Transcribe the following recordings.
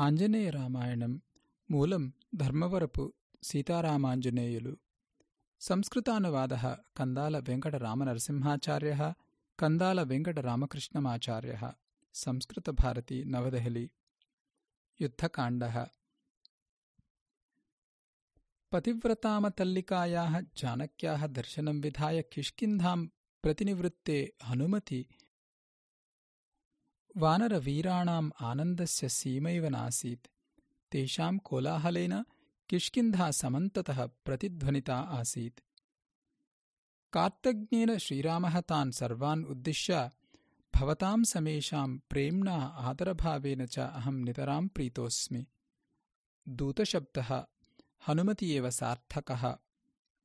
आञ्जनेय रामायणं मूलं धर्मवरपु सीतारामाञ्जनेयलु संस्कृतानुवादः कन्दालवेङ्कटरामनरसिंहाचार्यः कन्दालवेङ्कटरामकृष्णमाचार्यः संस्कृतभारती नवदेहली युद्धकाण्डः पतिव्रतामतल्लिकायाः चाणक्याः दर्शनं विधाय किष्किन्धां प्रतिनिवृत्ते हनुमति वानरवीराणाम् आनन्दस्य सीमैव नासीत्। तेषां कोलाहलेन किष्किन्धा समन्ततः प्रतिध्वनिता आसीत्। कार्तज्ञेन श्रीरामः तान् सर्वान् उद्दिश्य भवतां समेषां प्रेम्णा आदरभावेन च अहं नितरां प्रीतोऽस्मि। दूतशब्दः हनुमति एव सार्थकः।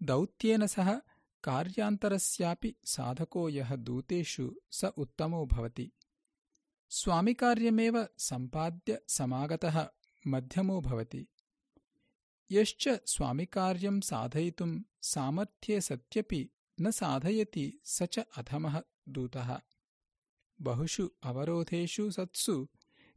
दौत्येन सह कार्यान्तरस्यापि साधको यः दूतेषु स उत्तमो भवति स्वामिकार्यमेव सम्पाद्य समागतः मध्यमो भवति। यश्च स्वामिकार्यं साधयितुं सामर्थ्ये सत्यपि न साधयति स च अधमः दूतः। बहुषु अवरोधेषु सत्सु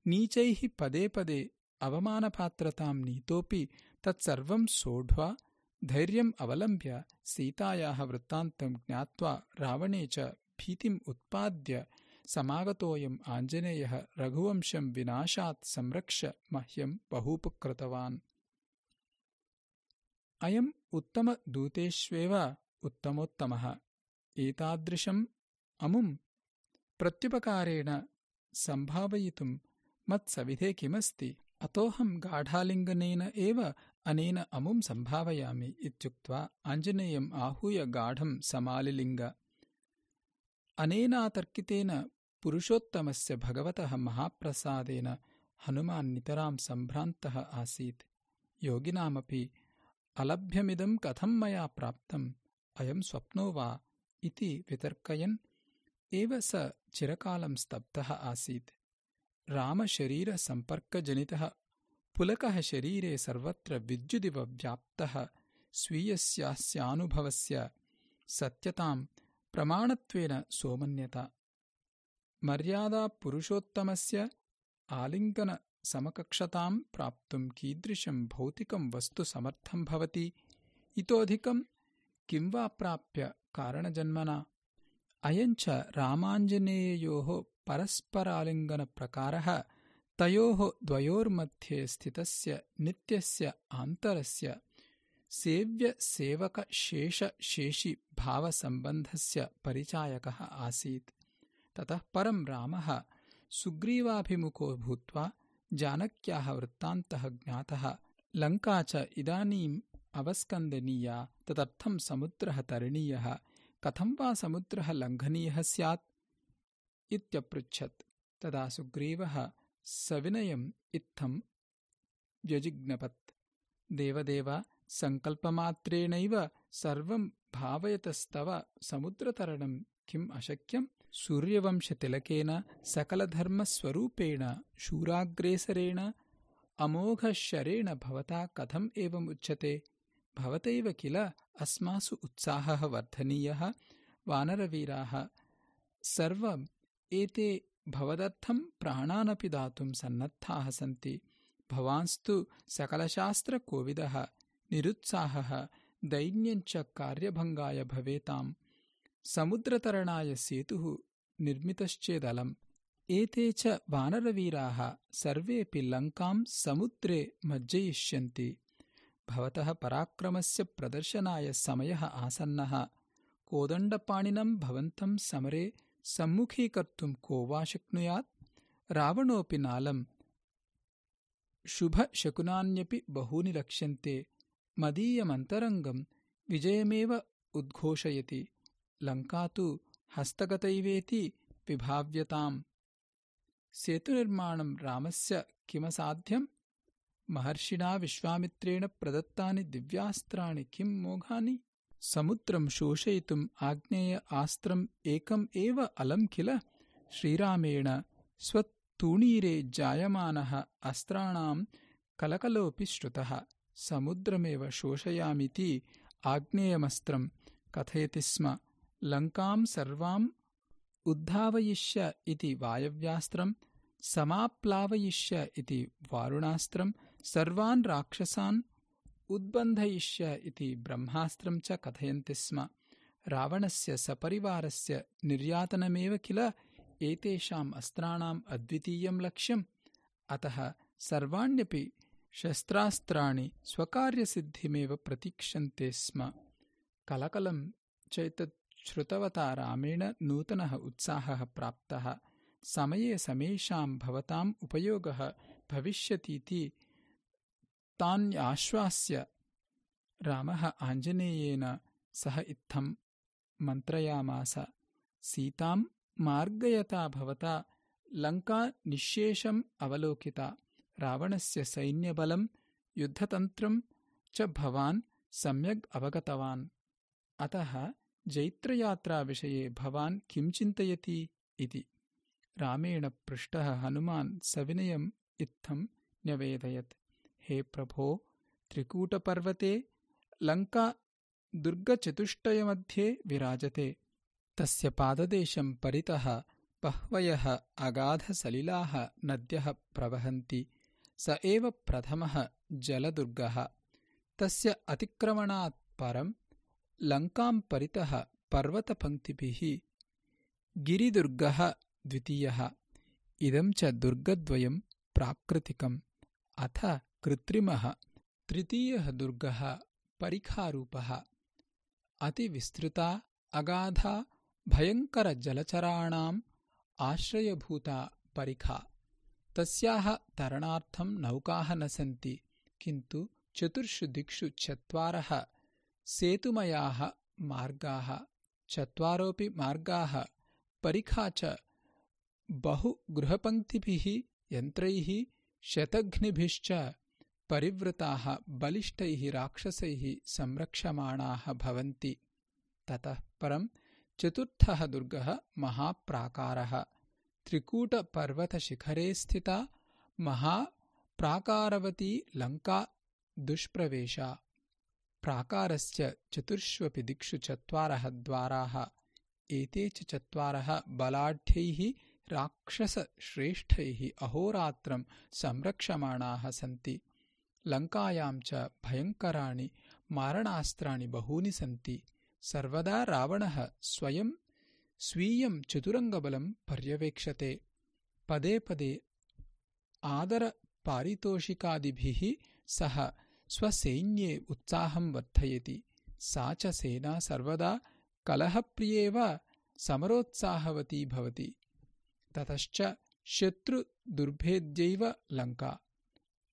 नीचैः पदे पदे अवमानपात्रतां नीतोऽपि तत्सर्वं सोढ्वा धैर्यम् अवलम्ब्य सीतायाः वृत्तान्तं ज्ञात्वा रावणे च भीतिम् उत्पाद्य समागतोऽयम् आञ्जनेयः रघुवंशं विनाशात् संरक्ष्य मह्यं बहूपकृतवान्। अयम् उत्तमदूतेष्वेव उत्तमोत्तमः। एतादृशम् अमुम् प्रत्युपकारेण सम्भावयितुं मत्सविधे किमस्ति? अतोऽहं गाढालिङ्गनेन एव अनेन अमुं सम्भावयामि इत्युक्त्वा आञ्जनेयम् आहूय गाढं समालिलिङ्ग। अनेनातर्कितेन पुरुषोत्तमस्य भगवतः महाप्रसादेन हनुमान् नितरां सम्भ्रान्तः आसीत्। योगिनामपि अलभ्यमिदं कथं मया प्राप्तम्? अयं स्वप्नो वा? इति वितर्कयन् एव स चिरकालं स्तब्धः आसीत्। रामशरीरसम्पर्कजनितः पुलकः शरीरे सर्वत्र विद्युदिव व्याप्तः स्वीयस्यास्यानुभवस्य सत्यतां प्रमाणत्वेन सोमन्यत मर्यादापुरुषोत्तमस्य आलिङ्गनसमकक्षतां प्राप्तुं कीदृशं भौतिकं वस्तु समर्थं भवति? इतोऽधिकं किं वा प्राप्य कारणजन्मना? अयञ्च रामाञ्जनेययोः परस्परालिङ्गनप्रकारः तयोः द्वयोर्मध्ये स्थितस्य नित्यस्य आन्तरस्य सेव्यसेवकशेषशेषिभावसम्बन्धस्य परिचायकः आसीत् ततः परं रामः सुग्रीवाभिमुखो भूत्वा जानक्याः वृत्तान्तः ज्ञातः लङ्का च इदानीम् अवस्कन्दनीया तदर्थं समुद्रः तरणीयः कथं वा समुद्रः लङ्घनीयः स्यात्? इत्यपृच्छत्। तदा सुग्रीवः सविनयम् इत्थं व्यजिज्ञपत्। देवदेव सङ्कल्पमात्रेणैव सर्वं भावयतस्तव समुद्रतरणं किम् अशक्यम् सूर्यवंशतिलकेन सकलधर्मस्वरूपेण शूराग्रेसरेण अमोघशरेण भवता कथम् एवम् उच्यते। भवतैव किल? अस्मासु उत्साहः वर्धनीयः। वानरवीराः सर्वम् एते भवदर्थं प्राणानपि दातुं सन्नद्धाः सन्ति। भवांस्तु सकलशास्त्रकोविदः निरुत्साहः दैन्यञ्च कार्यभङ्गाय भवेताम् समुद्रतरणाय सेतुः निर्मितश्चेदलम्। एते च वानरवीराः सर्वेऽपि लङ्कां समुद्रे मज्जयिष्यन्ति। भवतः पराक्रमस्य प्रदर्शनाय समयः आसन्नः। कोदण्डपाणिनं भवन्तं समरे सम्मुखीकर्तुं को वा शक्नुयात्? रावणोऽपि नालम् शुभशकुनान्यपि बहूनि लक्ष्यन्ते मदीयमन्तरङ्गं विजयमेव उद्घोषयति लङ्का तु हस्तगतैवेति विभाव्यताम्। सेतुनिर्माणं रामस्य किमसाध्यम्? महर्षिणा विश्वामित्रेण प्रदत्तानि दिव्यास्त्राणि किं मोघानि? समुद्रं शोषयितुम् आग्नेय आस्त्रम् एकम् एव अलं किल? श्रीरामेण स्वतूणीरे जायमानः अस्त्राणां कलकलोऽपि श्रुतः। समुद्रमेव शोषयामीति आग्नेयमस्त्रं कथयति स्म लङ्कां सर्वाम् उद्धावयिष्य इति वायव्यास्त्रं समाप्लावयिष्य इति वारुणास्त्रं सर्वान् राक्षसान् उद्बन्धयिष्य इति ब्रह्मास्त्रं च कथयन्ति स्म। रावणस्य सपरिवारस्य निर्यातनमेव किल एतेषाम् अस्त्राणाम् अद्वितीयं लक्ष्यम्? अतः सर्वाण्यपि शस्त्रास्त्राणि स्वकार्यसिद्धिमेव प्रतीक्षन्ते स्म। कलकलं चैतत् श्रुतवता रामेण नूतनः उत्साहः प्राप्तः। समये समेषां भवताम् उपयोगः भविष्यतीति तान्याश्वास्य रामः आञ्जनेयेन सह इत्थं मन्त्रयामास। सीतां मार्गयता भवता लङ्का निःशेषम् अवलोकिता। रावणस्य सैन्यबलं युद्धतन्त्रं च भवान् सम्यग् अवगतवान्। अतः जैत्रयात्राविषये भवान् किं चिन्तयति इति। रामेण पृष्टः हनुमान् सविनयम् इत्थं न्यवेदयत्। हे प्रभो त्रिकूटपर्वते लङ्का दुर्गचतुष्टयमध्ये विराजते। तस्य पाददेशं परितः बह्वयः अगाधसलिलाः नद्यः प्रवहन्ति। स एव प्रथमः जलदुर्गः। तस्य अतिक्रमणात् परं लङ्कां परितः पर्वतपङ्क्तिभिः गिरिदुर्गः द्वितीयः। इदं च दुर्गद्वयं प्राकृतिकम्। अथ कृत्रिमः। तृतीयः दुर्गः परिखारूपः। अतिविस्तृता अगाधा भयङ्करजलचराणाम् आश्रयभूता परिखा। तस्याः तरणार्थं नौकाः न सन्ति किन्तु चतुर्षु दिक्षु चत्वारः सेतुमयाः मार्गाः चत्वारोऽपि मार्गाः परिखा च बहुगृहपङ्क्तिभिः यन्त्रैः शतघ्निभिश्च परिवृताः बलिष्ठैः राक्षसैः संरक्षमाणाः भवन्ति। ततः परं चतुर्थः दुर्गः महाप्राकारः। त्रिकूटपर्वतशिखरे स्थिता महाप्राकारवती लङ्का दुष्प्रवेशा प्राकारस्य चतुर्ष्वपि दिक्षु चत्वारः द्वाराः एते च चत्वारः बलाढ्यैः राक्षसश्रेष्ठैः अहोरात्रं संरक्षमाणाः सन्ति। लङ्कायां च भयङ्कराणि मारणास्त्राणि बहूनि सन्ति। सर्वदा रावणः स्वयं स्वीयं चतुरङ्गबलं पर्यवेक्षते। पदे पदे आदरपारितोषिकादिभिः सह स्वसैन्ये उत्साहं वर्धयति। सा च सेना सर्वदा कलहप्रियेव समरोत्साहवती भवति। ततश्च शत्रुदुर्भेद्यैव लङ्का।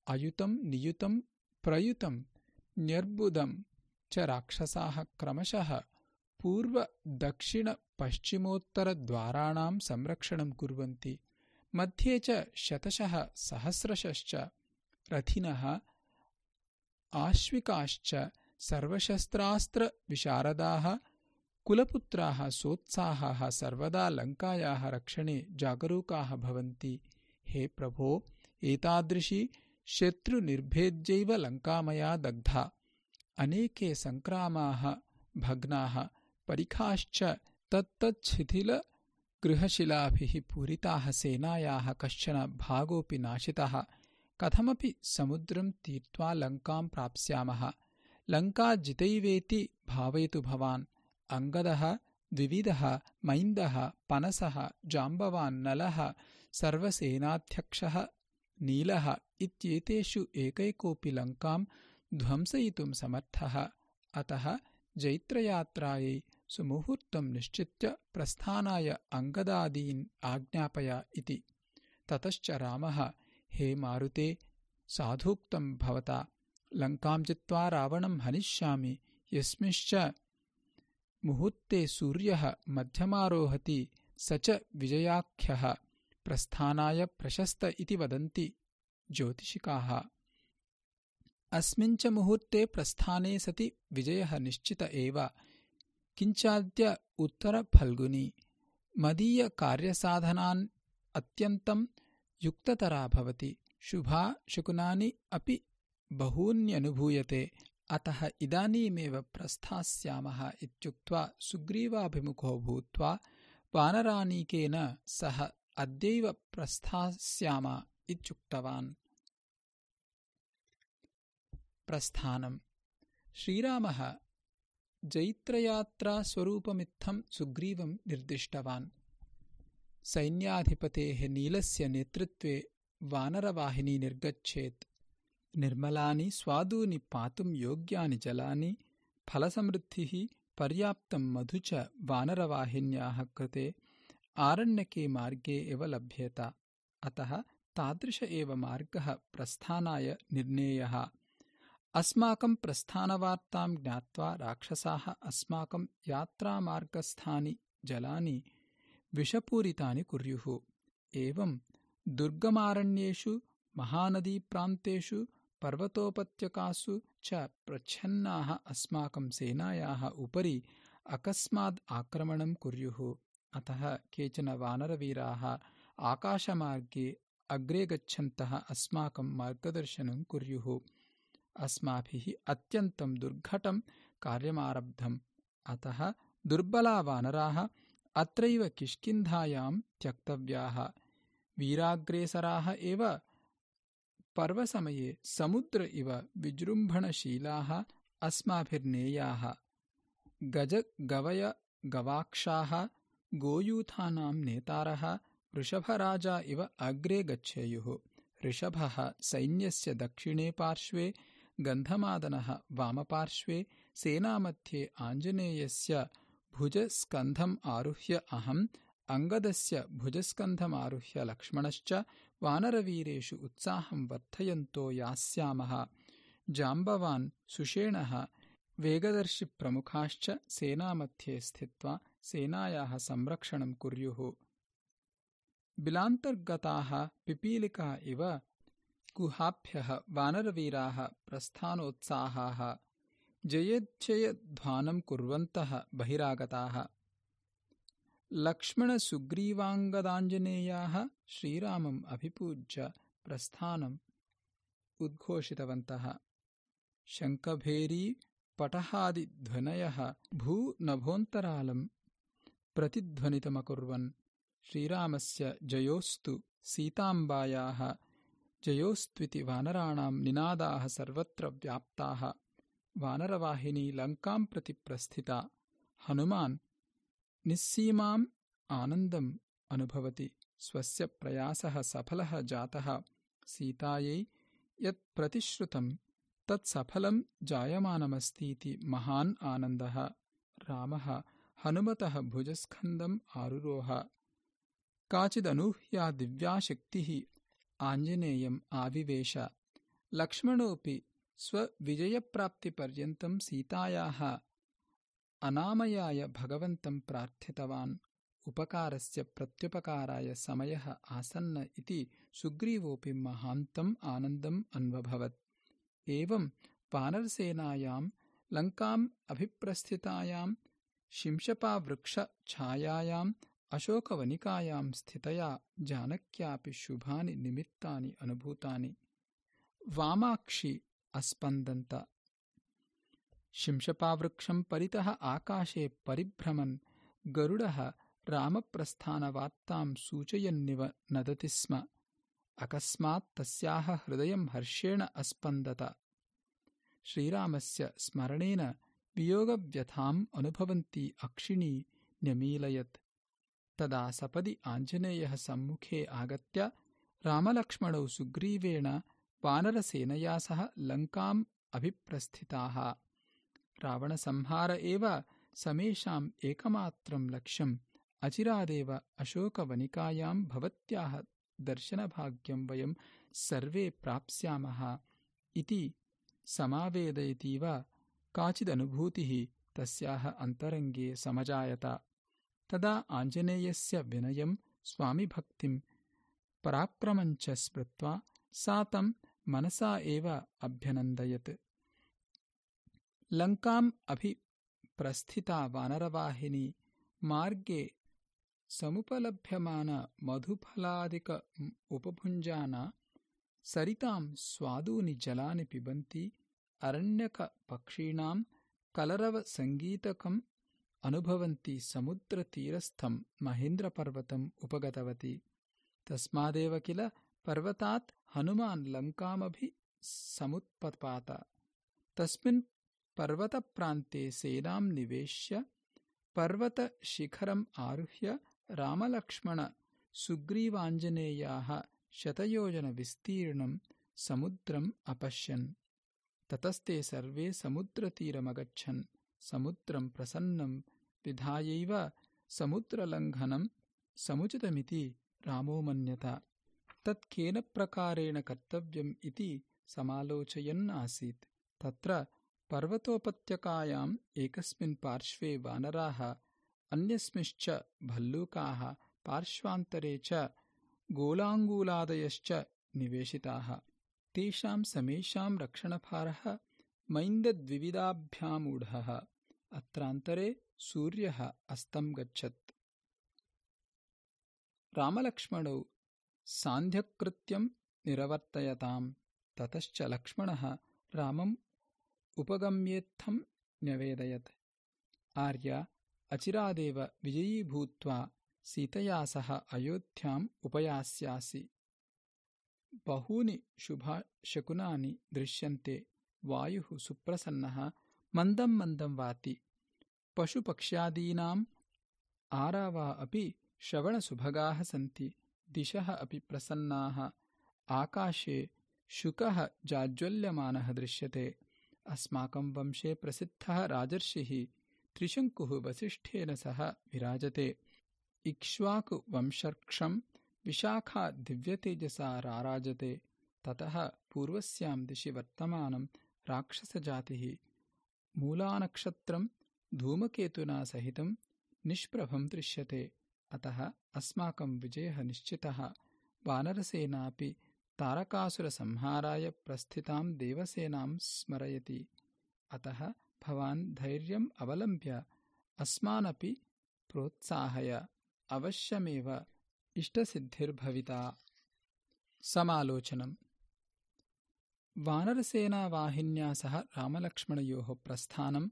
अयुतं नियुतं प्रयुतं न्यर्बुदं च राक्षसाः क्रमशः पूर्वदक्षिणपश्चिमोत्तरद्वाराणां संरक्षणं कुर्वन्ति। मध्ये च शतशः सहस्रशश्च रथिनः आश्विकाश्च सर्वशस्त्रास्त्रविशारदाः कुलपुत्राः सोत्साहाः, सर्वदा लङ्कायाः रक्षणे जागरूकाः भवन्ति। हे प्रभो, एतादृशी शत्रुनिर्भेद्यैव लङ्कामया दग्धा। अनेके सङ्क्रामाः भग्नाः परिखाश्च तत्तच्छिथिलगृहशिलाभिः पूरिताः सेनायाः कश्चन भागोऽपि नाशितः। कथमपि समुद्रं तीर्त्वा लङ्कां प्राप्स्यामः। लङ्का जितैवेति भावयतु भवान्। अङ्गदः द्विविधः मैन्दः पनसः जाम्बवान् नलः सर्वसेनाध्यक्षः नीलः इत्येतेषु एकैकोऽपि लङ्कां ध्वंसयितुं समर्थः। अतः जैत्रयात्रायै सुमुहूर्तं निश्चित्य प्रस्थानाय अङ्गदादीन् आज्ञापय इति। ततश्च रामः हे मारुते साधूक्तं भवता लङ्कां जित्वा रावणं हनिष्यामि यस्मिंश्च मुहूर्ते सूर्यः मध्यमारोहति स च विजयाख्यः प्रस्थानाय प्रशस्त इति वदन्ति ज्योतिषिकाः। अस्मिन् च मुहूर्ते प्रस्थाने सति विजयः निश्चित एव। किञ्चाद्य उत्तरफल्गुनी मदीयकार्यसाधनान् अत्यन्तं युक्ततरा भवति। शुभा शकुनानि अपि बहून्यनुभूयते अतः इदानीमेव प्रस्थास्यामः इत्युक्त्वा सुग्रीवाभिमुखो भूत्वा वानरानीकेन सह अद्यैव प्रस्थास्याम इत्युक्तवान्। श्रीरामः जैत्रयात्रास्वरूपमित्थं सुग्रीवं निर्दिष्टवान् सैन्याधिपतेः नीलस्य नेतृत्वे वानरवाहिनी निर्गच्छेत्। निर्मलानि स्वादूनि पातुं योग्यानि जलानि फलसमृद्धिः पर्याप्तं मधु च वानरवाहिन्याः कृते आरण्यके मार्गे एव लभ्येत। अतः तादृश एव मार्गः प्रस्थानाय निर्णेयः। अस्माकं प्रस्थानवार्तां ज्ञात्वा राक्षसाः अस्माकं यात्रामार्गस्थानि जलानि विषपूरितानि कुर्युः। एवं दुर्गमारण्येषु महानदीप्रान्तेषु पर्वतोपत्यकासु च प्रच्छन्नाः अस्माकं सेनायाः उपरि अकस्माद् आक्रमणं कुर्युः। अतः केचन वानरवीराः आकाशमार्गे अग्रे गच्छन्तः अस्माकं मार्गदर्शनं कुर्युः। अस्माभिः अत्यन्तं दुर्घटं कार्यमारब्धम्। अतः दुर्बला वानराः अत्रैव किष्किन्धायां त्यक्तव्याः। वीराग्रेसराः एव पर्वसमये समुद्र इव विजृम्भणशीलाः अस्माभिर्नेयाः। गजगवयगवाक्षाः गोयूथानां नेतारः वृषभराजा इव अग्रे गच्छेयुः। ऋषभः सैन्यस्य दक्षिणे पार्श्वे गन्धमादनः वामपार्श्वे सेनामध्ये आञ्जनेयस्य भुजस्कन्धम् आरुह्य अहम् अङ्गदस्य भुजस्कन्धमारुह्य लक्ष्मणश्च वानरवीरेषु उत्साहं वर्धयन्तो यास्यामः। जाम्बवान् सुषेणः वेगदर्शिप्रमुखाश्च सेनामध्ये स्थित्वा सेनायाः संरक्षणं कुर्युः। बिलान्तर्गताः पिपीलिका इव गुहाभ्यः वानरवीराः प्रस्थानोत्साहाः जयेच्छयध्वानं कुर्वन्तः बहिरागताः। लक्ष्मणसुग्रीवाङ्गदाञ्जनेयाः श्रीरामम् अभिपूज्य प्रस्थानम् उद्घोषितवन्तः। शङ्खभेरीपटहादिध्वनयः भूनभोऽन्तरालं प्रतिध्वनितमकुर्वन् श्रीरामस्य जयोस्तु सीताम्बायाः जयोस्त्विति वानराणां निनादाः सर्वत्र व्याप्ताः वानरवाहिनी लङ्कां प्रति प्रस्थिता हनुमान् निस्सीमाम् आनन्दम् अनुभवति स्वस्य प्रयासः सफलः जातः सीतायै यत् प्रतिश्रुतं तत् सफलं जायमानमस्तीति महान् आनन्दः रामः हनुमतः भुजस्कन्दम् आरुरोह। काचिदनूह्या दिव्याशक्तिः आञ्जनेयम् आविवेश लक्ष्मणोऽपि स्वविजयप्राप्तिपर्यन्तं सीतायाः अनामयाय भगवन्तं प्रार्थितवान्। उपकारस्य प्रत्युपकाराय समयः आसन्न इति सुग्रीवोऽपि महान्तम् आनन्दम् अन्वभवत्। एवं वानरसेनायां लङ्काम् अभिप्रस्थितायां शिंशपावृक्षछायायाम् अशोकवनिकायां स्थितया जानक्यापि शुभानि निमित्तानि अनुभूतानि। वामाक्षि अस्पन्दन्त। शिंशपावृक्षं परितः आकाशे परिभ्रमन् गरुडः रामप्रस्थानवार्तां सूचयन्निव नदति स्म। अकस्मात् तस्याः हृदयं हर्षेण अस्पन्दत। श्रीरामस्य स्मरणेन वियोगव्यथाम् अनुभवन्ती अक्षिणी न्यमीलयत्। तदा सपदि आञ्जनेयः सम्मुखे आगत्य रामलक्ष्मणौ सुग्रीवेण वानरसेनया सह लङ्काम् अभिप्रस्थिताः। रावणसंहार एव समेषाम् एकमात्रं लक्ष्यम्। अचिरादेव अशोकवनिकायां भवत्याः दर्शनभाग्यं वयं सर्वे प्राप्स्यामः। इति समावेदयतीव काचिदनुभूतिः तस्याः अन्तरङ्गे समजायत। तदा आञ्जनेयस्य विनयं स्वामिभक्तिं पराक्रमञ्च स्मृत्वा सा तं मनसा एव अभ्यनन्दयत्। लङ्काम् अभिप्रस्थिता वानरवाहिनी मार्गे समुपलभ्यमानमधुफलादिक उपभुञ्जाना सरितां स्वादूनि जलानि पिबन्ती अरण्यकपक्षीणां कलरवसङ्गीतकम् अनुभवन्ती समुद्रतीरस्थं महेन्द्रपर्वतम् उपगतवती। तस्मादेव किल पर्वतात् हनुमान् लङ्कामभि समुत्पपात तस्मिन् पर्वतप्रान्ते सेनां निवेश्य पर्वतशिखरम् आरुह्य रामलक्ष्मणसुग्रीवाञ्जनेयाः शतयोजनविस्तीर्णं समुद्रम् अपश्यन्। ततस्ते सर्वे समुद्रतीरमगच्छन्। समुद्रं प्रसन्नं। विधायैव समुद्रलङ्घनं समुचितमिति रामो मन्यत तत् केन प्रकारेण कर्तव्यम् इति समालोचयन् आसीत् तत्र पर्वतोपत्यकायाम् एकस्मिन् पार्श्वे वानराः अन्यस्मिंश्च भल्लूकाः पार्श्वान्तरे च गोलाङ्गूलादयश्च निवेशिताः। तेषां समेषां रक्षणभारः मैन्दद्विविधाभ्यामूढः। अत्रान्तरे सूर्यः अस्तं गच्छत्। रामलक्ष्मणौ सान्ध्यकृत्यं निरवर्तयताम् ततश्च लक्ष्मणः रामम् उपगम्येत्थं न्यवेदयत्। आर्या अचिरादेव विजयीभूत्वा सीतया सह अयोध्याम् उपयास्यासि। बहूनि शुभाशकुनानि दृश्यन्ते। वायुः सुप्रसन्नः मन्दं मन्दं वाति। पशुपक्ष्यादीनाम् आरावा अपि श्रवणसुभगाः सन्ति दिशः अपि प्रसन्नाः। आकाशे शुकः जाज्वल्यमानः दृश्यते। अस्माकं वंशे प्रसिद्धः राजर्षिः त्रिशङ्कुः वसिष्ठेन सह विराजते। इक्ष्वाकुवंशर्क्षम् विशाखा दिव्यतेजसा राराजते। ततः पूर्वस्यां दिशि वर्तमानं राक्षसजातिः। मूलानक्षत्रं धूमकेतुना सहितं निष्प्रभं दृश्यते अतः अस्माकं विजयः निश्चितः। वानरसेनापि तारकासुरसंहाराय प्रस्थितां देवसेनां स्मरयति। अतः भवान् धैर्यम् अवलम्ब्य अस्मानपि प्रोत्साहय। अवश्यमेव इष्टसिद्धिर्भविता। समालोचनम्। वानरसेनावाहिन्या सह रामलक्ष्मणयोः प्रस्थानं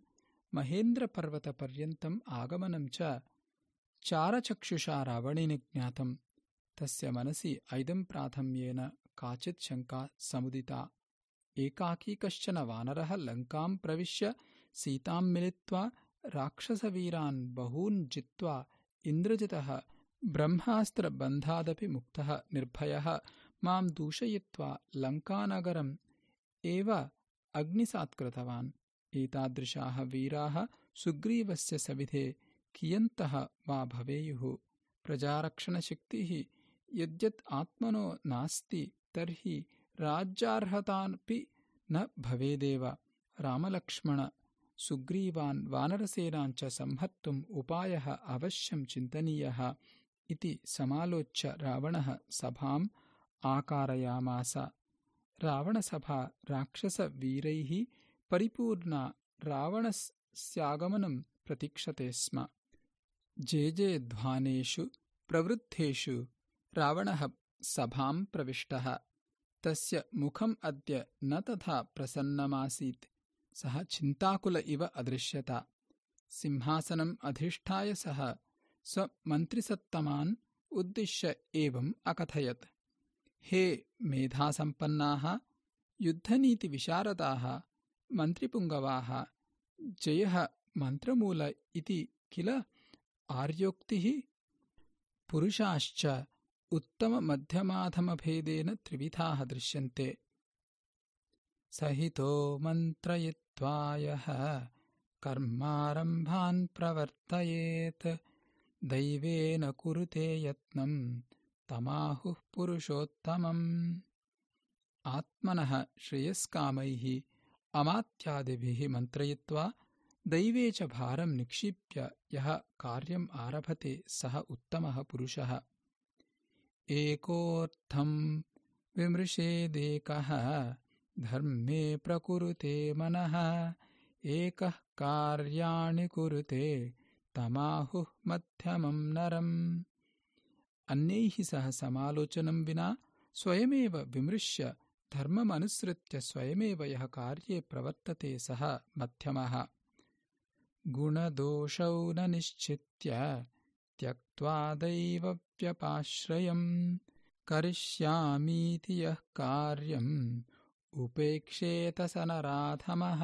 महेन्द्रपर्वतपर्यन्तम् आगमनं च चारचक्षुषा रावणेन ज्ञातम् तस्य मनसि ऐदम्प्राथम्येन काचित् शङ्का समुदिता। एकाकी कश्चन वानरः लङ्काम् प्रविश्य सीताम् मिलित्वा राक्षसवीरान् बहून् जित्वा इन्द्रजितः ब्रह्मास्त्रबन्धादपि मुक्तः निर्भयः माम् दूषयित्वा लङ्कानगरम् एव अग्निसात्कृतवान्। एतादृशाः वीराः सुग्रीवस्य सविधे कियन्तः वा भवेयुः? प्रजारक्षणशक्तिः यद्यत् आत्मनो नास्ति तर्हि राज्यार्हतापि न भवेदेव। रामलक्ष्मण सुग्रीवान् वानरसेनाञ्च संहर्तुम् उपायः अवश्यं चिन्तनीयः इति समालोच्य रावणः सभाम् आकारयामास। रावणसभा राक्षसवीरैः परिपूर्णा रावणस्यागमनं प्रतीक्षते स्म जेजेध्वानेषु प्रवृद्धेषु रावणः सभाम् प्रविष्टः तस्य मुखम् अद्य न तथा प्रसन्नमासीत्। सः चिन्ताकुल इव अदृश्यत। सिंहासनम् अधिष्ठाय सः स्वमन्त्रिसत्तमान् उद्दिश्य एवम् अकथयत्। हे मेधासम्पन्नाः युद्धनीतिविशारदाः मन्त्रिपुङ्गवाः जयः मन्त्रमूल इति किल आर्योक्तिः पुरुषाश्च उत्तममध्यमाधमभेदेन त्रिविधाः दृश्यन्ते। सहितो मन्त्रयित्वायः कर्मारम्भान् प्रवर्तयेत्। दैवेन कुरुते यत्नम् तमाहुः पुरुषोत्तमम्। आत्मनः श्रेयस्कामैः अमात्यादिभिः मन्त्रयित्वा दैवे च भारं निक्षिप्य यः कार्यम् आरभते सः उत्तमः पुरुषः। एकोऽर्थं विमृशेदेकः धर्मे प्रकुरुते मनः एकः कार्याणि कुरुते तमाहुः मध्यमं नरम्। अन्यैः सह समालोचनं विना स्वयमेव विमृश्य धर्ममनुसृत्य स्वयमेव यः कार्ये प्रवर्तते सः मध्यमः गुणदोषौ न निश्चित्य त्यक्त्वा दैवव्यपाश्रयम् करिष्यामीति यः कार्यम् उपेक्षेत स नराधमः।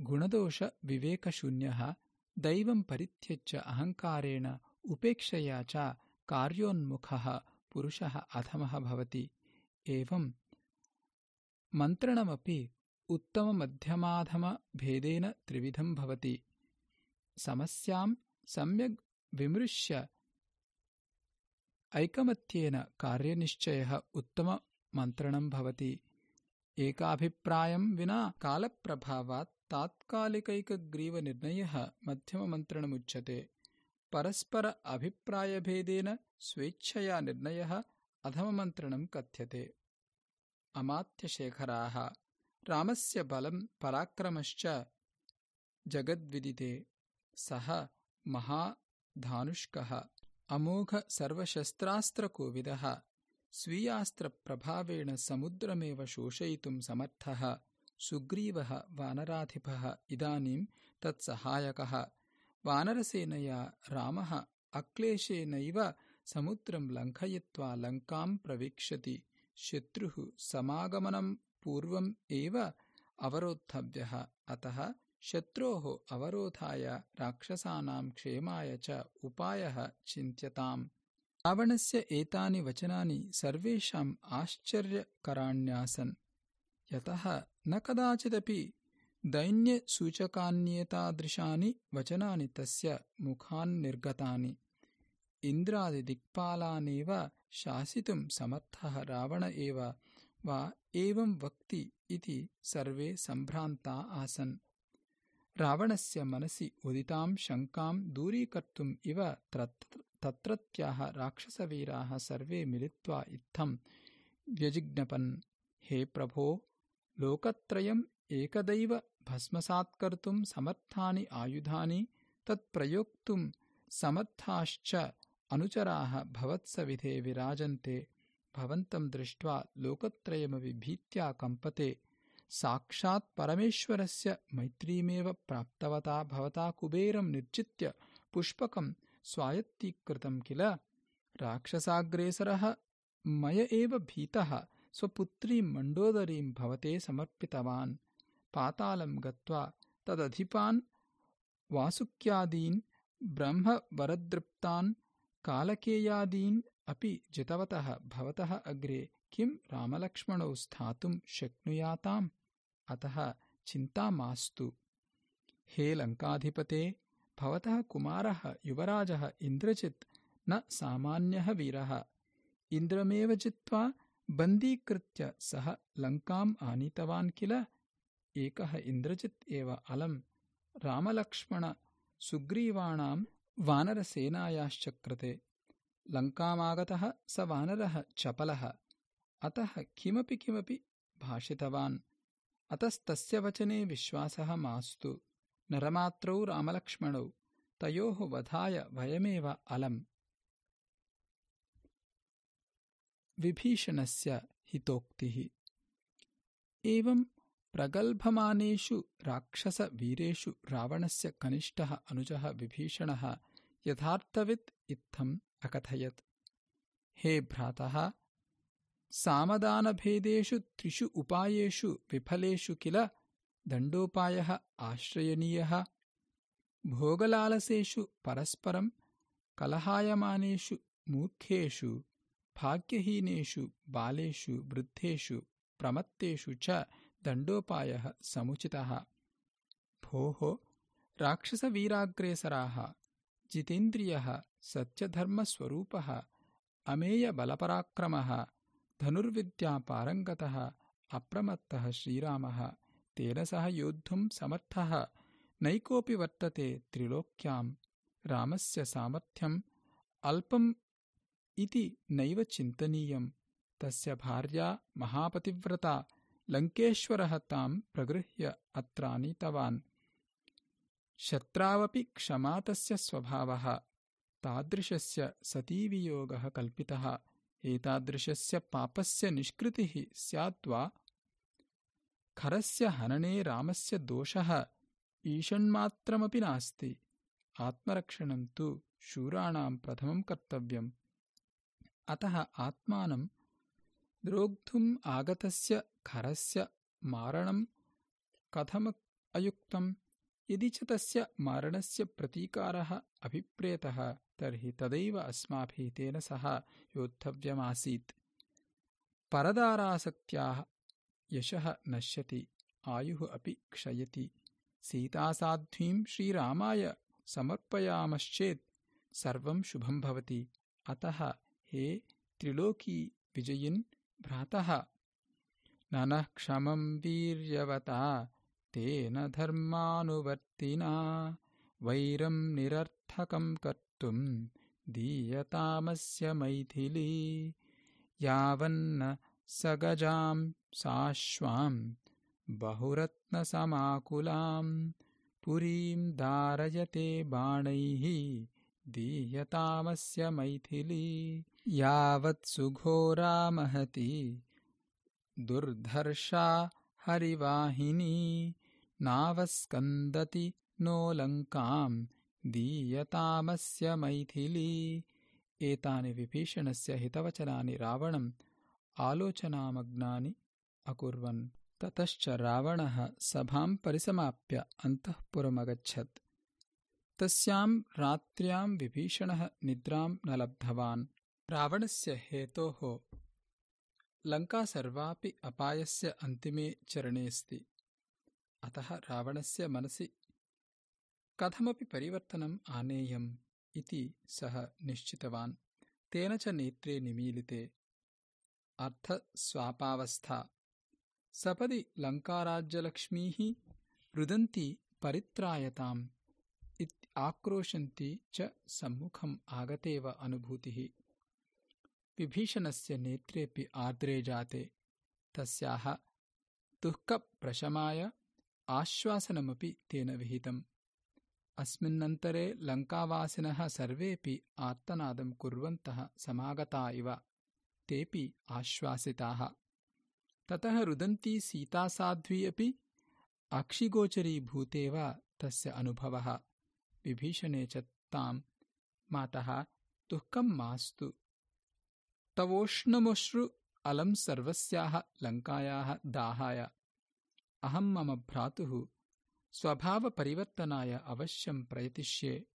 गुणदोषविवेकशून्यः दैवं परित्यज्य अहङ्कारेण उपेक्षया च कार्योन्मुखः पुरुषः अधमः भवति। एवं मन्त्रणमपि उत्तममध्यमाधमभेदेन त्रिविधं भवति। समस्यां सम्यग् विमृश्य ऐकमत्येन कार्यनिश्चयः उत्तममन्त्रणं भवति। एकाभिप्रायं विना कालप्रभावात् तात्कालिकैकग्रीवनिर्णयः मध्यममन्त्रणमुच्यते। परस्पर अभिप्रायभेदेन स्वेच्छया निर्णयः अधममन्त्रणं कथ्यते। अमात्यशेखराः रामस्य बलं पराक्रमश्च जगद्विदिते। सः महाधानुष्कः अमोघसर्वशस्त्रास्त्रकोविदः स्वीयास्त्रप्रभावेण समुद्रमेव शोषयितुं समर्थः सुग्रीवः वानराधिपः इदानीं तत्सहायकः। वानरसेनया रामः अक्लेशेनैव समुद्रं लङ्घयित्वा लङ्कां प्रवीक्षति। शत्रुः समागमनं पूर्वम् एव अवरोद्धव्यः। अतः शत्रोः अवरोधाय राक्षसानां क्षेमाय च उपायः चिन्त्यताम्। रावणस्य एतानि वचनानि सर्वेषाम् आश्चर्यकराण्यासन्। यतः न कदाचिदपि दैन्यसूचकान्येतादृशानि वचनानि तस्य मुखान्निर्गतानि इन्द्रादिदिक्पालानेव शासितुं समर्थः रावण एव वा एवं वक्ति इति सर्वे सम्भ्रान्ता आसन्। रावणस्य मनसि उदितां शङ्कां दूरीकर्तुम् इव तत्रत्याः राक्षसवीराः सर्वे मिलित्वा इत्थं व्यजिज्ञपन्। हे प्रभो लोकत्रयम् एकदैव भस्मसात्कर्तुं समर्थानि आयुधानि तत्प्रयोक्तुं समर्थाश्च अनुचराः भवत्सविधे विराजन्ते भवन्तं दृष्ट्वा लोकत्रयमपि भीत्या कम्पते। साक्षात् परमेश्वरस्य मैत्रीमेव प्राप्तवता भवता कुबेरं निर्जित्य पुष्पकं स्वायत्तीकृतं किल? राक्षसाग्रेसरः मय एव भीतः स्वपुत्रीं मण्डोदरीं भवते समर्पितवान्। पातालं गत्वा तदधिपान् वासुक्यादीन् ब्रह्मवरदृप्तान् कालकेयादीन् अपि जितवतः भवतः अग्रे किं रामलक्ष्मणौ स्थातुं शक्नुयाताम्? अतः चिन्ता मास्तु हे लङ्काधिपते भवतः कुमारः युवराजः इन्द्रजित् न सामान्यः वीरः। इन्द्रमेव जित्वा बन्दीकृत्य सः लङ्काम् आनीतवान् किल? एकः इन्द्रजित् एव अलम्। रामलक्ष्मणसुग्रीवाणां वानरसेनायाश्चक्रते लङ्कामागतः स वानरः चपलः। अतः किमपि किमपि भाषितवान्। अतस्तस्य वचने विश्वासः मास्तु। नरमात्रौ रामलक्ष्मणौ। तयोः वधाय वयमेव अलम्। विभीषणस्य हितोक्तिः। एवं प्रगल्भमानेषु राक्षसवीरेषु रावणस्य कनिष्ठः अनुजः विभीषणः यथार्थवित् इत्थम् अकथयत् हे भ्रातः सामदानभेदेषु त्रिषु उपायेषु विफलेषु किल दण्डोपायः आश्रयनीयः भोगलालसेषु परस्परं कलहायमानेषु मूर्खेषु भाग्यहीनेषु बालेषु वृद्धेषु प्रमत्तेषु च दण्डोपायः समुचितः। भोः राक्षसवीराग्रेसराः जितेन्द्रियः सत्यधर्मस्वरूपः अमेयबलपराक्रमः धनुर्विद्यापारङ्गतः अप्रमत्तः श्रीरामः तेन सह योद्धुं समर्थः नैकोऽपि वर्तते त्रिलोक्याम् रामस्य सामर्थ्यम् अल्पम् इति नैव चिन्तनीयम् तस्य भार्या महापतिव्रता लङ्केश्वरः ताम् प्रगृह्य अत्रानीतवान् शत्रावपि क्षमा तस्य स्वभावः तादृशस्य सतीवियोगः कल्पितः एतादृशस्य पापस्य निष्कृतिः स्याद्वा खरस्य हनने रामस्य दोषः ईषण्मात्रमपि नास्ति। आत्मरक्षणं तु शूराणां प्रथमं कर्तव्यम्। अतः आत्मानं द्रोग्धुम् आगतस्य खरस्य मारणं कथम् अयुक्तम् यदि च तस्य मारणस्य प्रतीकारः अभिप्रेतः तर्हि तदैव अस्माभिः तेन सह योद्धव्यमासीत्। परदारासक्त्याः यशः नश्यति आयुः अपि क्षयति। सीतासाध्वीं श्रीरामाय समर्पयामश्चेत् सर्वं शुभं भवति। अतः हे त्रिलोकी विजयिन् भ्रातः ननः क्षमं वीर्यवता तेन धर्मानुवर्तिना वैरं निरर्थकं कर्तुं दीयतामस्य मैथिली। यावन्न सगजां साश्वां बहुरत्नसमाकुलां पुरीं दारयते बाणैः दीयतामस्य मैथिली। यावत् सुघोरा महती दुर्धर्षा हरिवाहिनी नावस्कन्दति नो लङ्काम् दीयतामस्य मैथिली। एतानि विभीषणस्य हितवचनानि रावणम् आलोचनामग्नानि अकुर्वन्। ततश्च रावणः सभां परिसमाप्य अन्तःपुरमगच्छत्। तस्यां रात्र्यां विभीषणः निद्रां न लब्धवान्। रावणस्य हेतोः लङ्का सर्वापि अपायस्य अन्तिमे चरणेऽस्ति अतः रावणस्य मनसि कथमपि परिवर्तनम् आनेयम् इति सः निश्चितवान्। तेन च नेत्रे निमीलिते। अर्थस्वापावस्था। सपदि लङ्काराज्यलक्ष्मीः रुदन्ती परित्रायताम् आक्रोशन्ती च सम्मुखम् आगतेव अनुभूतिः। विभीषणस्य नेत्रेऽपि आर्द्रे जाते। तस्याः दुःखप्रशमाय आश्वासनमपि तेन विहितम्। अस्मिन्नन्तरे लङ्कावासिनः सर्वेऽपि आर्तनादं कुर्वन्तः समागता इव। तेऽपि आश्वासिताः। ततः रुदन्ती सीतासाध्वी अपि अक्षिगोचरीभूतेव तस्य अनुभवः। विभीषणे च ताम् मातः दुःखं मास्तु। तवोष्णमश्रु अलं सर्वस्याः लङ्कायाः दाहाय अहं मम भ्रातुः स्वभावपरिवर्तनाय अवश्यं प्रयतिष्ये।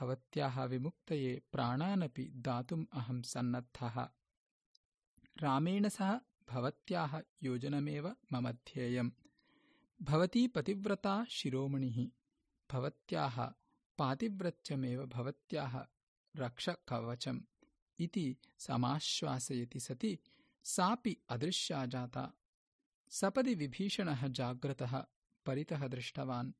भवत्याः विमुक्तये प्राणानपि दातुम् अहं सन्नद्धः। रामेण सह भवत्याः योजनमेव मम ध्येयम्। भवती पतिव्रता शिरोमणिः भवत्याः पातिव्रत्यमेव भवत्याः रक्षकवचम् इति समाश्वासयति सति सापि अदृश्या जाता सपदि विभीषणः जाग्रतः परितः दृष्टवान्।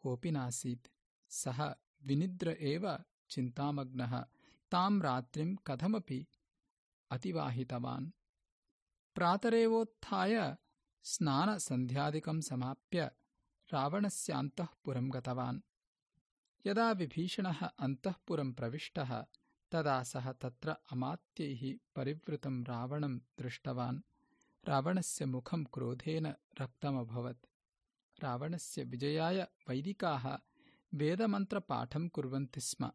कोऽपि नासीत्। सः विनिद्र एव चिन्तामग्नः। ताम् रात्रिं कथमपि अतिवाहितवान्। प्रातरेवोत्थाय स्नानसन्ध्यादिकं समाप्य रावणस्यान्तःपुरं गतवान्। यदा विभीषणः अन्तःपुरं प्रविष्टः तदा सः तत्र अमात्यैः परिवृतं रावणं दृष्टवान् रावणस्य मुखं क्रोधेन रक्तमभवत्। रावणस्य विजयाय वैदिकाः वेदमन्त्रपाठं कुर्वन्ति स्म।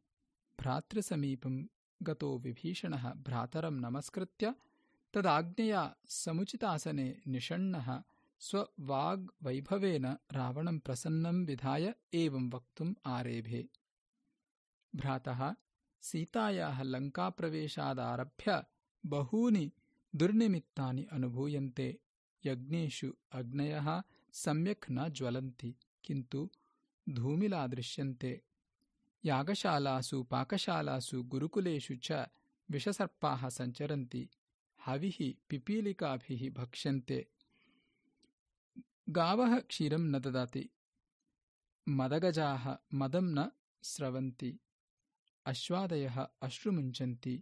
भ्रातृसमीपं गतो विभीषणः भ्रातरं नमस्कृत्य तदाज्ञया समुचितासने निषण्णः स्ववाग्वैभवेन रावणं प्रसन्नं विधाय एवं वक्तुम् आरेभे। भ्रातः सीतायाः लङ्काप्रवेशादारभ्य बहूनि दुर्निमित्तानि अनुभूयन्ते यज्ञेषु अग्नयः सम्यक् न ज्वलन्ति किन्तु धूमिला दृश्यन्ते यागशालासु पाकशालासु गुरुकुलेषु च विषसर्पाः सञ्चरन्ति हविः पिपीलिकाभिः भक्ष्यन्ते गावः क्षीरं न ददाति मदगजाः मदं न स्रवन्ति अश्वादयः अश्रुमुञ्चन्ति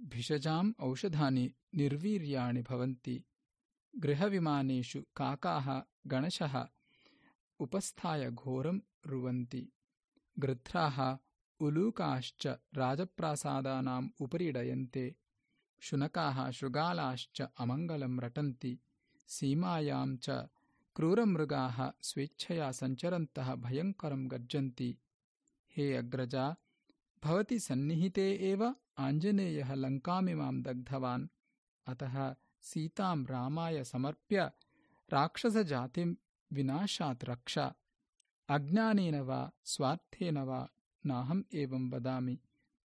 भिषजाम् औषधानि निर्वीर्याणि भवन्ति। गृहविमानेषु काकाः गणशः उपस्थाय घोरं रुवन्ति। गृध्राः उलूकाश्च राजप्रासादानाम् उपरि डयन्ते शुनकाः शृगालाश्च अमङ्गलं रटन्ति। सीमायां च क्रूरमृगाः स्वेच्छया सञ्चरन्तः भयङ्करं गर्जन्ति। हे अग्रजा भवति सन्निहिते एव आञ्जनेयः लङ्कामिमां दग्धवान्। अतः सीतां रामाय समर्प्य राक्षसजातिं विनाशात् रक्ष। अज्ञानेन वा स्वार्थेन वा नाहम् एवं वदामि।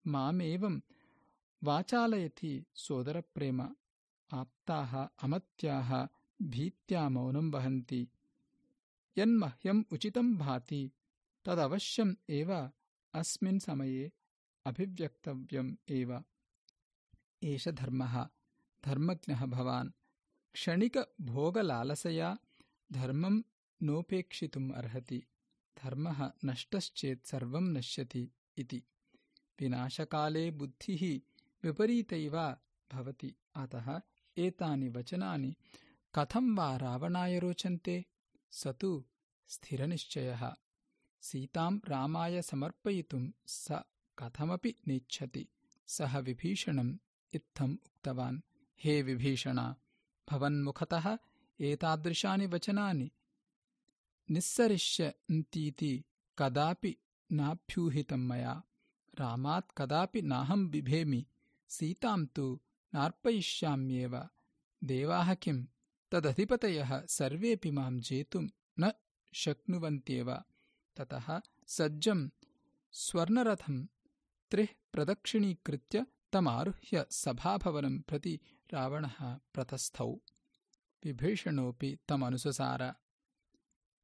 मामेवं वाचालयति सोदरप्रेम। आप्ताः अमत्याः भीत्या मौनं वहन्ति। यन्मह्यम् उचितं भाति। तदवश्यम् एव अस्मिन् समये अभिव्यक्तव्यम् एव। एष धर्मः धर्मज्ञः भवान्। क्षणिकभोगलालसया धर्मं नोपेक्षितुम् अर्हति। धर्मः नष्टश्चेत् सर्वं नश्यति इति। विनाशकाले बुद्धिः विपरीतैव भवति। अतः एतानि वचनानि कथं वा रावणाय रोचन्ते? स तु स्थिरनिश्चयः। सीतां रामाय समर्पयितुं स कथमपि नेच्छति। सः विभीषणम् इत्थम् उक्तवान् हे विभीषणा भवन्मुखतः एतादृशानि वचनानि निःसरिष्यन्तीति कदापि नाभ्यूहितं मया। रामात् कदापि नाहं बिभेमि। सीतां तु नार्पयिष्याम्येव। देवाः किम् तदधिपतयः सर्वेऽपि मां जेतुं न शक्नुवन्त्येव। ततः सज्जं स्वर्णरथं त्रिः प्रदक्षिणीकृत्य तमारुह्य सभाभवनं प्रति रावणः प्रतस्थौ। विभीषणोऽपि तमनुससार।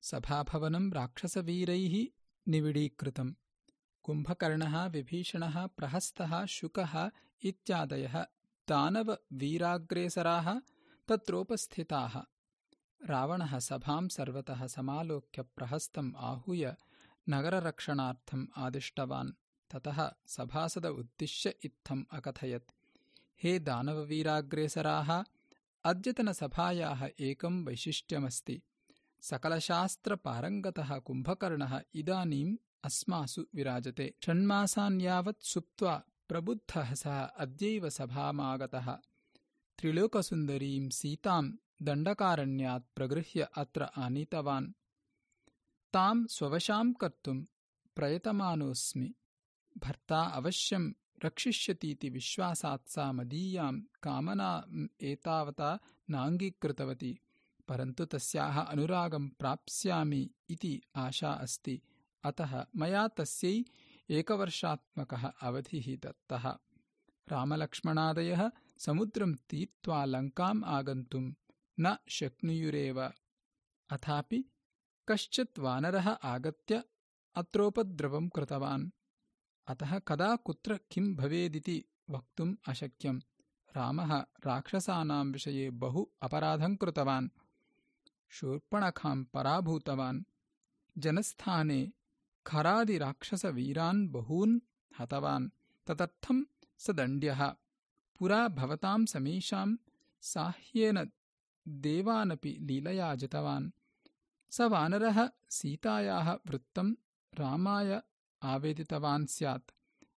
सभाभवनं राक्षसवीरैः निविडीकृतम् कुम्भकर्णः विभीषणः प्रहस्तः शुकः इत्यादयः दानववीराग्रेसराः तत्रोपस्थिताः। रावणः सभां सर्वतः समालोक्य प्रहस्तम् आहूय नगररक्षणार्थम् आदिष्टवान् ततः सभासद उद्दिश्य इत्थम् अकथयत्। हे दानववीराग्रेसराः अद्यतनसभायाः एकं वैशिष्ट्यमस्ति। सकलशास्त्रपारङ्गतः कुम्भकर्णः इदानीम् अस्मासु विराजते। षण्मासान् यावत् सुप्त्वा प्रबुद्धः सः अद्यैव सभामागतः। त्रिलोकसुन्दरीं सीतां दण्डकारण्यात् प्रगृह्य अत्र आनीतवान्। तां स्ववशां कर्तुं प्रयतमानोऽस्मि भर्ता अवश्यं रक्षिष्यतीति विश्वासात् सा मदीयां कामनाम् एतावता नाङ्गीकृतवती परन्तु तस्याः अनुरागं प्राप्स्यामि इति आशा अस्ति। अतः मया तस्यै एकवर्षात्मकः अवधिः दत्तः। रामलक्ष्मणादयः समुद्रं तीर्त्वा लङ्काम् आगन्तुं न शक्नुयुरेव। अथापि कश्चित् वानरः आगत्य अत्रोपद्रवं कृतवान् अतः कदा कुत्र किं भवेदिति वक्तुम् अशक्यम्। रामः राक्षसानां विषये बहु अपराधं कृतवान्। शूर्पणखां पराभूतवान्। जनस्थाने खरादिराक्षसवीरान् बहून् हतवान्। तदर्थं स दण्ड्यः। पुरा भवतां समीषां साह्येन देवानपि लीलया जितवान्। स वानरः सीतायाः वृत्तं रामाय आवेदितवान् स्यात्।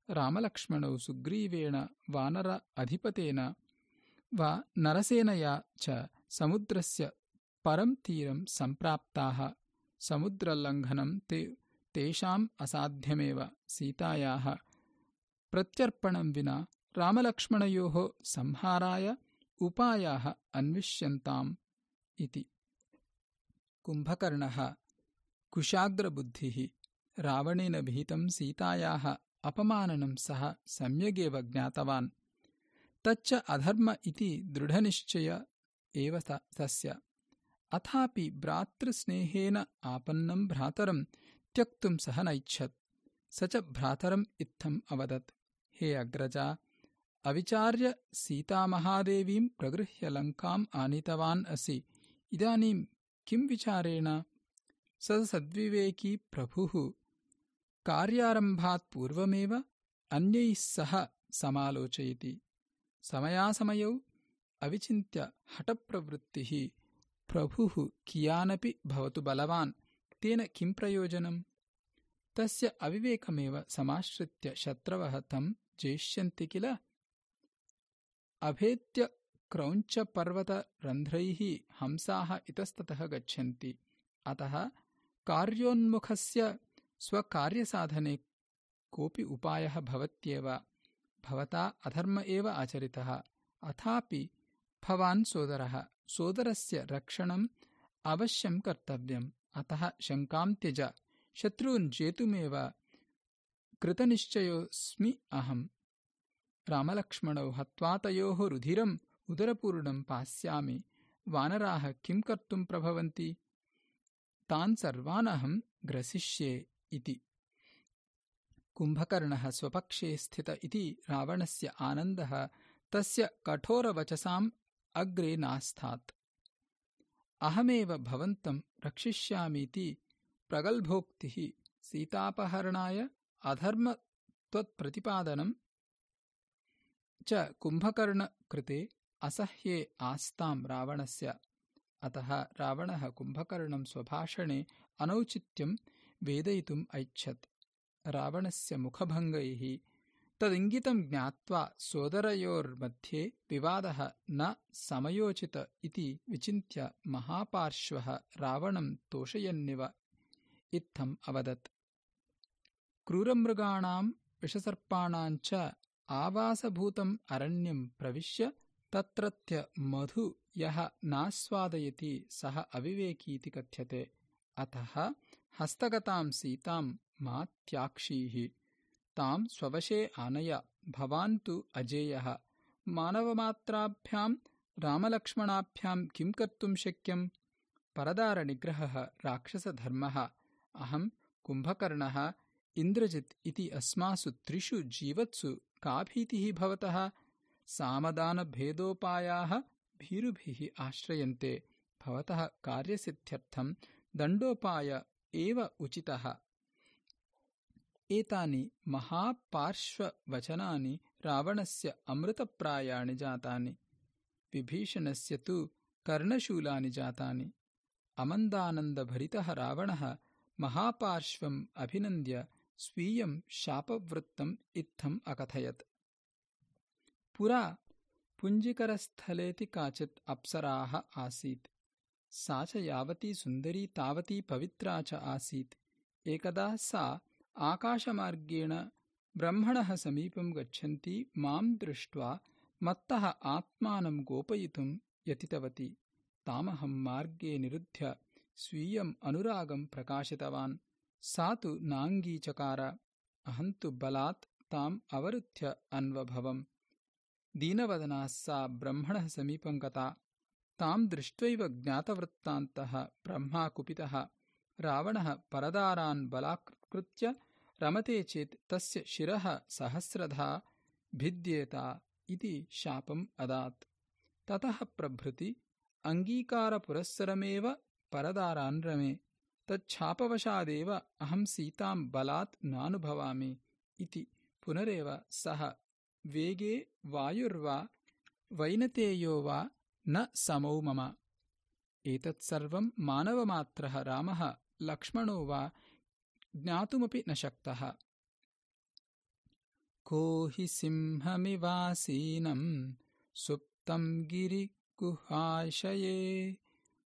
रामलक्ष्मणौ सुग्रीवेण वानर अधिपतेन वा नरसेनया च समुद्रस्य परं तीरं सम्प्राप्ताः। समुद्रलङ्घनं ते तेषाम् असाध्यमेव सीतायाः। प्रत्यर्पणं विना रामलक्ष्मणयोः संहाराय उपायाः अन्विष्यन्ताम् इति। कुम्भकर्णः। कुशाग्रबुद्धिः रावणेन भीतं सीतायाः अपमाननं सः सम्यगेव ज्ञातवान्। तच्च अधर्म इति दृढनिश्चय एव तस्य अथापि भ्रातृस्नेहेन आपन्नं भ्रातरं त्यक्तुं सः नैच्छत्। स च भ्रातरम् इत्थम् अवदत्। हे अग्रजा अविचार्य सीतामहादेवीं प्रगृह्य लङ्काम् आनीतवान् असि। इदानीं किं विचारेण? स सद्विवेकी प्रभुः कार्यारम्भात् पूर्वमेव अन्यैः सह समालोचयति। समयासमयौ अविचिन्त्य हठप्रवृत्तिः प्रभुः कियानपि भवतु बलवान् तेन किं प्रयोजनम्? तस्य अविवेकमेव समाश्रित्य शत्रवः तं जेष्यन्ति किल? अभेत्य क्रौञ्चपर्वतरन्ध्रैः हंसाः इतस्ततः गच्छन्ति। अतः कार्योन्मुखस्य स्वकार्यसाधने कोऽपि उपायः भवत्येव। भवता अधर्म एव आचरितः। अथापि भवान् सोदरः। सोदरस्य रक्षणम् अवश्यं कर्तव्यम्। अतः शङ्कां त्यज। शत्रून् जेतुमेव। कृतनिश्चयोऽस्मि अहम्। रामलक्ष्मणौ हत्वा तयोः रुधिरम् उदरपूर्णं पास्यामि। वानराः किं कर्तुं प्रभवन्ति? तान् सर्वानहं ग्रसिष्ये इति। कुम्भकर्णः स्वपक्षे स्थित इति रावणस्य आनन्दः तस्य कठोरवचसाम् अग्रे नास्थात् अहमेव भवन्तं रक्षिष्यामीति प्रगल्भोक्तिः सीतापहरणाय अधर्मत्वत्प्रतिपादनं च कुम्भकर्णकृते असह्ये आस्तां रावणस्य। अतः रावणः कुम्भकर्णं स्वभाषणे अनौचित्यं वेदयितुम् ऐच्छत्। रावणस्य मुखभङ्गैः तदिङ्गितं ज्ञात्वा सोदरयोर्मध्ये विवादः न समयोचित इति विचिन्त्य महापार्श्वः रावणं तोषयन्निव। इत्थम् अवदत्। क्रूरमृगाणां विषसर्पाणाञ्च आवासभूतम् अरण्यं प्रविश्य तत्रत्य मधु यः नास्वादयति सः अविवेकीति कथ्यते। अतः हस्तगतां सीतां मा त्याक्षीः। तां स्ववशे आनय भवान् तु अजेयः। मानवमात्राभ्यां रामलक्ष्मणाभ्यां किं कर्तुं शक्यम् परदारनिग्रहः राक्षसधर्मः। अहम् कुम्भकर्णः। इन्द्रजित् इति अस्मासु त्रिषु जीवत्सु का भीतिः भवतः? सामदानभेदोपायाः भीरुभिः आश्रयन्ते। भवतः कार्यसिद्ध्यर्थं दण्डोपाय एव उचितः। एतानि महापार्श्ववचनानि रावणस्य अमृतप्रायाणि जातानि विभीषणस्य तु कर्णशूलानि जातानि। अमन्दानन्दभरितः रावणः महापार्श्वम् अभिनन्द्य स्वीयं शापवृत्तम् इत्थम् अकथयत्। पुरा पुञ्जिकरस्थलेति काचित् अप्सराः आसीत् सा च यावती सुन्दरी तावती पवित्रा च आसीत्। एकदा सा आकाशमार्गेण ब्रह्मणः समीपं गच्छन्ती मां दृष्ट्वा मत्तः आत्मानं गोपयितुं यतितवती। तामहं मार्गे निरुध्य स्वीयम् अनुरागं प्रकाशितवान्। सा तु नाङ्गीचकार अहं तु बलात् ताम् अवरुध्य अन्वभवम्। दीनवदनाः सा ब्रह्मणः समीपं गता तां दृष्ट्वैव ज्ञातवृत्तान्तः ब्रह्मा कुपितः रावणः परदारान् बलात्कृत्य रमते चेत् तस्य शिरः सहस्रधा भिद्येत इति शापम् अदात्। ततः प्रभृति अङ्गीकारपुरःसरमेव परदारान् रमे। तच्छापवशादेव अहं सीतां बलात् नानुभवामि इति पुनरेव सः वेगे वायुर्वा वैनतेयो वा न समौ मम। एतत्सर्वं मानवमात्रः रामः लक्ष्मणो वा ज्ञातुमपि न शक्तः। को हि सिंहमिवासीनं सुप्तं गिरिगुहाशये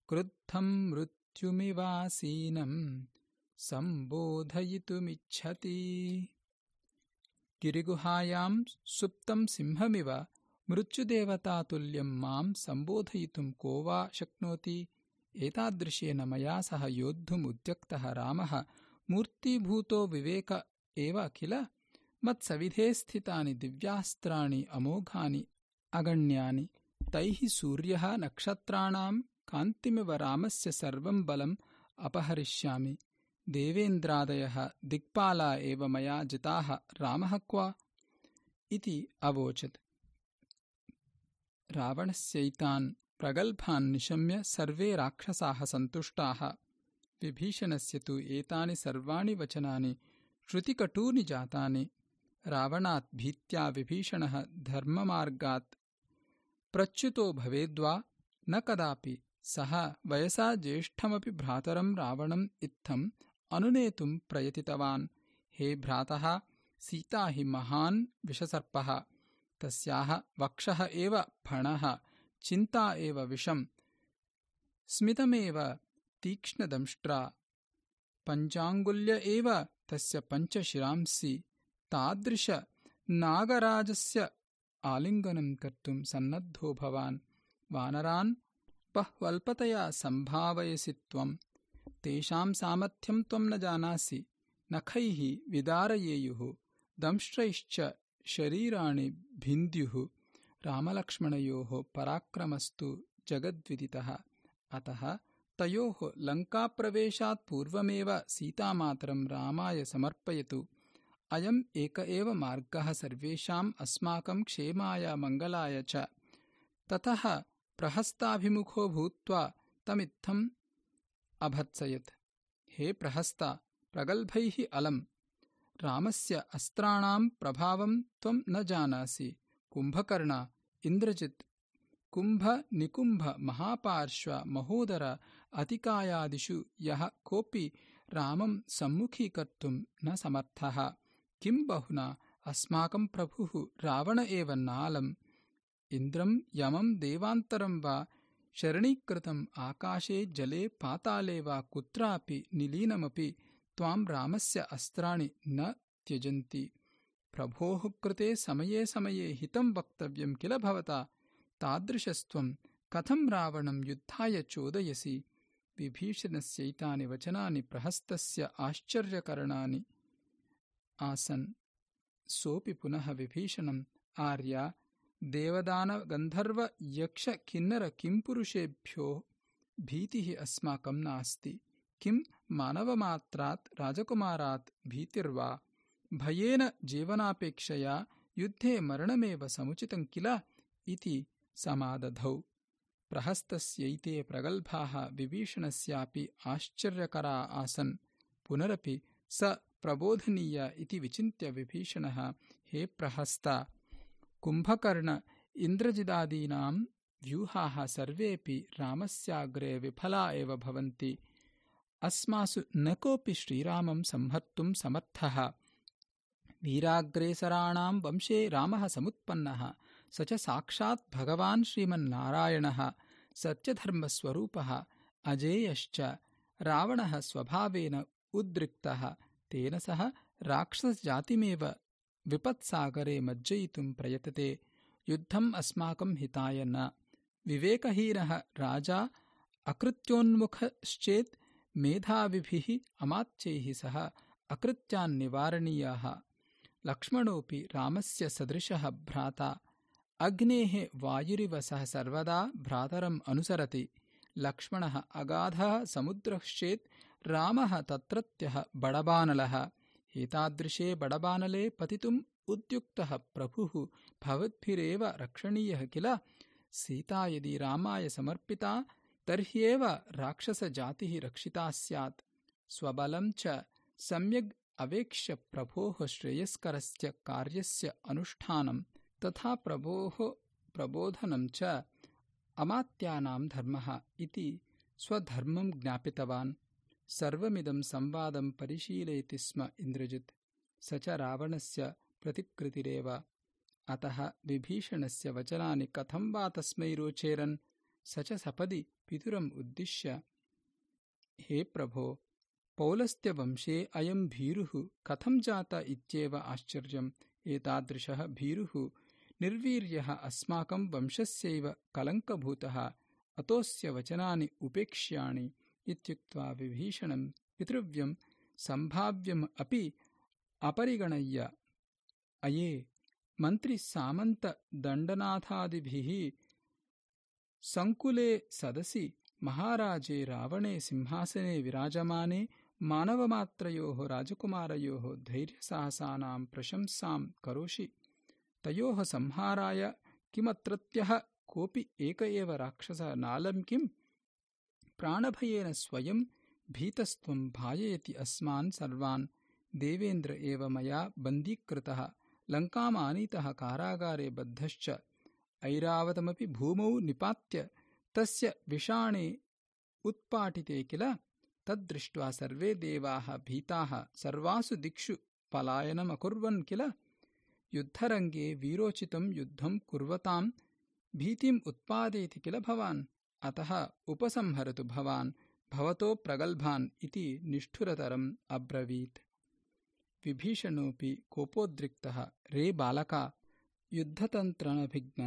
क्रुद्धं मृत्युमिवासीनं सम्बोधयितुमिच्छति। गिरिगुहायां सुप्तं सिंहमिव मृत्युदेवतातुल्यं मां सम्बोधयितुं को वा शक्नोति? एतादृशेन मया सह योद्धुमुद्यक्तः रामः मूर्तीभूतो विवेक एव किल मत्सविधे स्थितानि दिव्यास्त्राणि अमोघानि अगण्यानि। तैः सूर्यः नक्षत्राणां कान्तिमिव रामस्य सर्वं बलम् अपहरिष्यामि। देवेन्द्रादयः दिक्पाला एव मया जिताः रामः क्व? इति अवोचत् रावणस्यैतान् प्रगल्भान् निशम्य सर्वे राक्षसाः सन्तुष्टाः। विभीषणस्य तु एतानि सर्वाणि वचनानि श्रुतिकटूनि जातानि। रावणात् भीत्या विभीषणः धर्ममार्गात्। प्रच्युतो भवेद्वा न कदापि सः वयसा ज्येष्ठमपि भ्रातरं रावणम् इत्थम् अनुनेतुं प्रयतितवान्। हे भ्रातः सीता हि महान् विषसर्पः तस्याः वक्षः एव फणः चिन्ता एव विषम्। स्मितमेव तीक्ष्णदंष्ट्रा। पञ्चाङ्गुल्य एव तस्य पञ्चशिरांसि। तादृशनागराजस्य आलिङ्गनं कर्तुं सन्नद्धो भवान्। वानरान् बह्वल्पतया सम्भावयसि त्वम् तेषां सामर्थ्यं त्वं न जानासि। नखैः विदारयेयुः। दंष्ट्रैश्च शरीराणि भिन्द्युः रामलक्ष्मणयोः पराक्रमस्तु जगद्विदितः। अतः तयोः लङ्काप्रवेशात् पूर्वमेव सीतामातरं रामाय समर्पयतु। अयम् एक एव मार्गः सर्वेषाम् अस्माकं क्षेमाय मङ्गलाय च। ततः प्रहस्ताभिमुखो भूत्वा तमित्थम् अभत्सयत्। हे प्रहस्ता प्रगल्भैः अलम् रामस्य अस्त्राणां प्रभावं त्वं न जानासि। कुम्भकर्ण इन्द्रजित्। कुम्भनिकुम्भ महापार्श्व महोदर अतिकायादिषु यः कोऽपि रामं सम्मुखीकर्तुं न समर्थः किं बहुना अस्माकं प्रभुः रावण एव नालम्। इन्द्रं यमं देवान्तरं वा शरणीकृतम् आकाशे जले पाताले वा कुत्रापि निलीनमपि त्वां रामस्य अस्त्राणि न त्यजन्ति। प्रभोः कृते समये समये हितं वक्तव्यं किल भवता? तादृशस्त्वं कथं रावणं युद्धाय चोदयसि? विभीषणस्यैतानि वचनानि प्रहस्तस्य आश्चर्यकरणानि। आसन्। सोऽपि पुनः विभीषणम् आर्या देवदानगन्धर्वयक्षकिन्नरकिम्पुरुषेभ्यो भीतिः अस्माकं नास्ति। किं मानवमात्रात् राजकुमारात् भीतिर्वा भयेन जीवनापेक्षया युद्धे मरणमेव समुचितं किल इति समादधौ। प्रहस्तस्यैते प्रगल्भाः विभीषणस्यापि आश्चर्यकरा आसन्। पुनरपि स प्रबोधनीय इति विचिन्त्य विभीषणः हे प्रहस्ता कुम्भकर्ण इन्द्रजिदादीनां व्यूहाः सर्वेऽपि रामस्याग्रे विफला एव भवन्ति अस्मासु न कोऽपि श्रीरामं संहर्तुं समर्थः। वीराग्रेसराणां वंशे रामः समुत्पन्नः। स च साक्षात् भगवान् श्रीमन्नारायणः। सत्यधर्मस्वरूपः अजेयश्च। रावणः स्वभावेन उद्रिक्तः। तेन सह राक्षसजातिमेव विपत्सागरे मज्जयितुं प्रयतते। युद्धम् अस्माकं हिताय न। विवेकहीनः राजा अकृत्योन्मुखश्चेत् मेधाविभिः अमात्यैः सह अकृत्यान्निवारणीयाः लक्ष्मणोऽपि रामस्य सदृशः भ्राता। अग्नेः वायुरिव सः सर्वदा भ्रातरम् अनुसरति। लक्ष्मणः अगाधः समुद्रश्चेत् रामः तत्रत्यः बडबानलः। एतादृशे बडबानले पतितुम् उद्युक्तः प्रभुः भवद्भिरेव रक्षणीयः किल? सीता यदि रामाय समर्पिता तर्ह्येव राक्षसजातिः रक्षिता स्यात्। स्वबलं च सम्यग् अवेक्ष्य प्रभोः श्रेयस्करस्य कार्यस्य अनुष्ठानं तथा प्रभोः प्रबोधनं च अमात्यानां धर्मः इति स्वधर्मं ज्ञापितवान्। सर्वमिदं संवादं परिशीलयति स्म इन्द्रजित्। स च रावणस्य प्रतिकृतिरेव। अतः विभीषणस्य वचनानि कथं वा तस्मै रोचेरन् स च सपदि पितुरम् उद्दिश्य हे प्रभो पौलस्त्यवंशे अयं भीरुः कथं जात इत्येव आश्चर्यम्? एतादृशः भीरुः निर्वीर्यः अस्माकं वंशस्यैव कलङ्कभूतः अतोऽस्य वचनानि उपेक्ष्याणि इत्युक्त्वा विभीषणं पितृव्यं सम्भाव्यम् अपि अपरिगणय्य अये मन्त्रिसामन्तदण्डनाथादिभिः सङ्कुले सदसि महाराजे रावणे सिंहासने विराजमाने मानवमात्रयोः राजकुमारयोः धैर्यसाहसानां प्रशंसां करोषि। तयोः संहाराय किमत्रत्यः कोऽपि एक एव राक्षसः नालं किम् प्राणभयेन स्वयं भीतस्त्वं भाययति अस्मान् सर्वान्। देवेन्द्र एव मया बन्दीकृतः लङ्कामानीतः कारागारे बद्धश्च ऐरावतमपि भूमौ निपात्य तस्य विषाणे उत्पाटिते किल? तद्दृष्ट्वा सर्वे देवाः भीताः सर्वासु दिक्षु पलायनमकुर्वन् किल? युद्धरङ्गे वीरोचितं युद्धं कुर्वतां भीतिम् उत्पादयति किल भवान्? अतः उपसंहरतु भवान् भवतो प्रगल्भान् इति निष्ठुरतरम् अब्रवीत्। विभीषणोऽपि कोपोद्रिक्तः रे बालका युद्धतन्त्रनभिज्ञ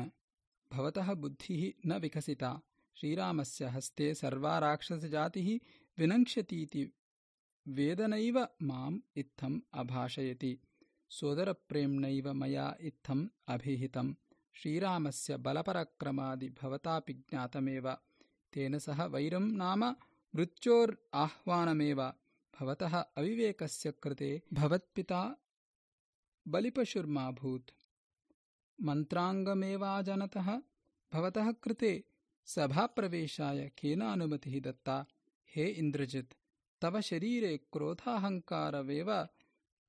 भवतः बुद्धिः न विकसिता। श्रीरामस्य हस्ते सर्वा राक्षसजातिः विनङ्क्ष्यतीति वेदनैव माम् इत्थम् अभाषयति। सोदरप्रेम्णैव मया इत्थम् अभिहितम्। श्रीरामस्य बलपराक्रमादि भवतापि ज्ञातमेव। तेन सह वैरं नाम मृत्योराह्वानमेव। भवतः अविवेकस्य कृते भवत्पिता बलिपशुर्माभूत् मन्त्राङ्गमेवाजनतः भवतः कृते सभाप्रवेशाय केन अनुमतिः दत्ता हे इन्द्रजित् तव शरीरे क्रोधाहङ्कारवेव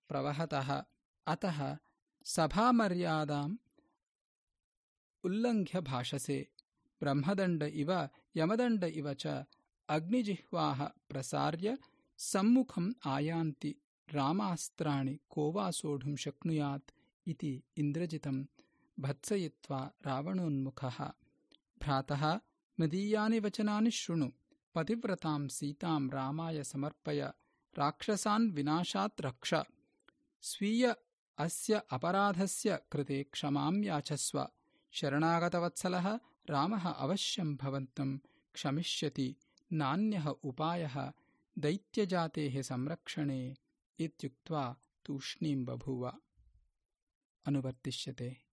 प्रवहतः। अतः सभामर्यादाम् उल्लङ्घ्य भाषसे ब्रह्मदण्ड इव यमदण्ड इव च अग्निजिह्वाः प्रसार्य सम्मुखम् आयान्ति रामास्त्राणि को वा सोढुं शक्नुयात् इति इन्द्रजितम् भत्सयित्वा रावणोन्मुखः। भ्रातः मदीयानि वचनानि शृणु। पतिव्रताम् सीताम् रामाय समर्पय। राक्षसान् विनाशात् रक्ष। स्वीय अस्य अपराधस्य कृते क्षमाम् याचस्व। शरणागतवत्सलः रामः अवश्यम् भवन्तम् क्षमिष्यति। नान्यः उपायः दैत्यजातेः संरक्षणे इत्युक्त्वा तूष्णीम् बभूव। अनुवर्तिष्यते